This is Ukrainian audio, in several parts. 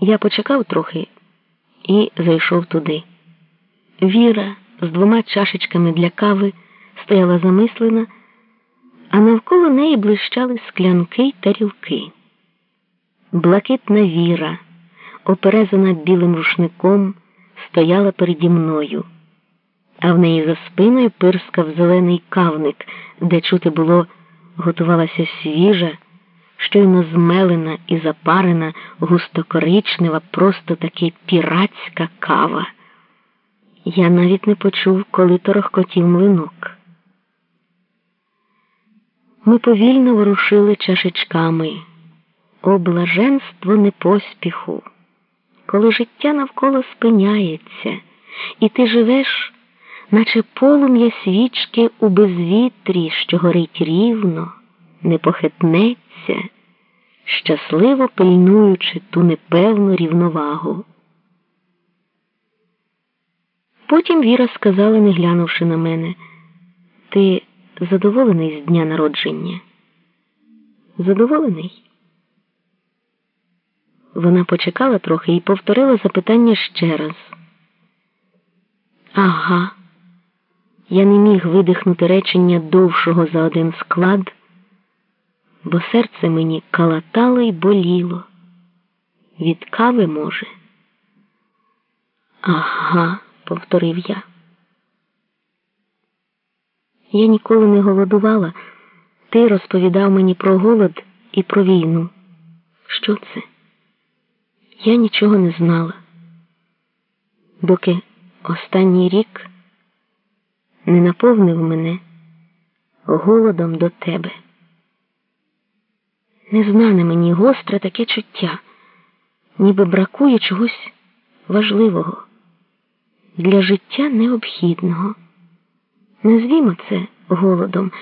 Я почекав трохи і зайшов туди. Віра з двома чашечками для кави стояла замислена, а навколо неї блищали склянки й тарілки. Блакитна віра, оперезана білим рушником, стояла переді мною, а в неї за спиною пирскав зелений кавник, де чути було, готувалася свіжа щойно змелена і запарена, густокоричнева, просто таки піратська кава. Я навіть не почув, коли торохкотів млинок. Ми повільно ворушили чашечками. О, блаженство непоспіху, коли життя навколо спиняється, і ти живеш, наче полум'я свічки у безвітрі, що горить рівно, не похитнеться щасливо пильнуючи ту непевну рівновагу. Потім Віра сказала, не глянувши на мене, ти задоволений з дня народження? Задоволений? Вона почекала трохи і повторила запитання ще раз. Ага, я не міг видихнути речення довшого за один склад бо серце мені калатало й боліло. Від кави, може. Ага, повторив я. Я ніколи не голодувала. Ти розповідав мені про голод і про війну. Що це? Я нічого не знала, доки останній рік не наповнив мене голодом до тебе. Незнане мені гостре таке чуття, ніби бракує чогось важливого, для життя необхідного. Назвімо це голодом.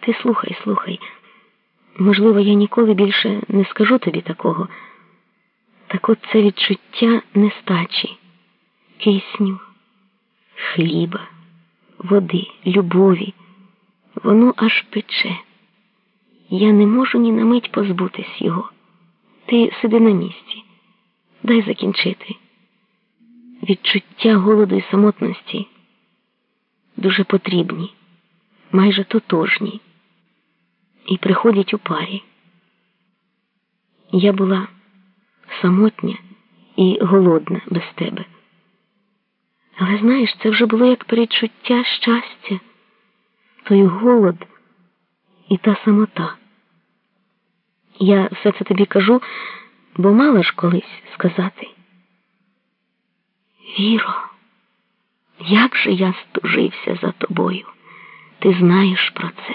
Ти слухай, слухай. Можливо, я ніколи більше не скажу тобі такого. Так от це відчуття нестачі, кисню, хліба, води, любові, воно аж пече. Я не можу ні на мить позбутись його. Ти сиди на місці, дай закінчити. Відчуття голоду і самотності дуже потрібні, майже тотожні, і приходять у парі. Я була самотня і голодна без тебе. Але знаєш, це вже було як передчуття щастя, той голод і та самота. Я все це тобі кажу, бо мала ж колись сказати. Віро, як же я стужився за тобою, ти знаєш про це.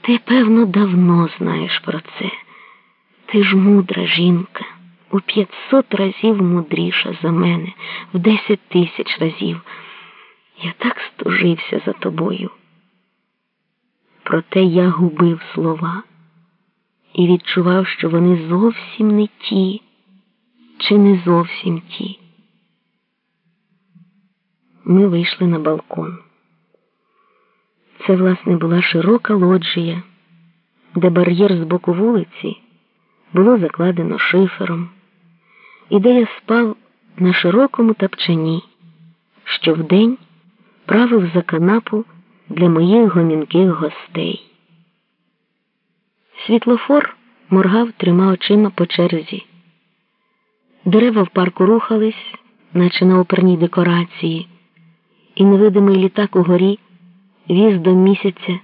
Ти, певно, давно знаєш про це. Ти ж мудра жінка, у п'ятсот разів мудріша за мене, в десять тисяч разів. Я так стужився за тобою. Проте я губив слова і відчував, що вони зовсім не ті, чи не зовсім ті. Ми вийшли на балкон. Це, власне, була широка лоджія, де бар'єр з боку вулиці було закладено шифером, і де я спав на широкому тапчані, що вдень правив за канапу для моїх гомінких гостей. Світлофор моргав трьома очима по черзі. Дерева в парку рухались, наче на оперній декорації, і невидимий літак угорі віз до місяця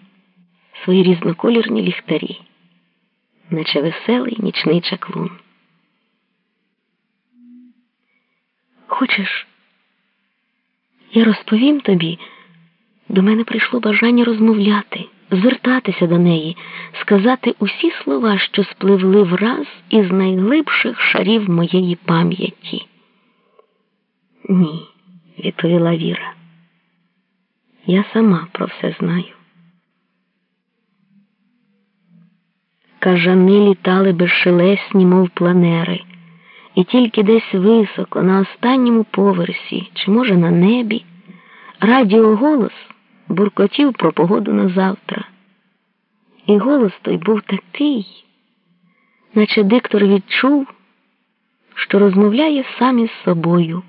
свої різноколірні ліхтарі, наче веселий нічний чаклун. Хочеш, я розповім тобі. До мене прийшло бажання розмовляти, звертатися до неї, сказати усі слова, що спливли враз із найглибших шарів моєї пам'яті. Ні, відповіла Віра. Я сама про все знаю. Кажани літали безшелесні, мов планери, і тільки десь високо, на останньому поверсі, чи, може, на небі, радіоголос буркотів про погоду на завтра. І голос той був такий, наче диктор відчув, що розмовляє сам із собою.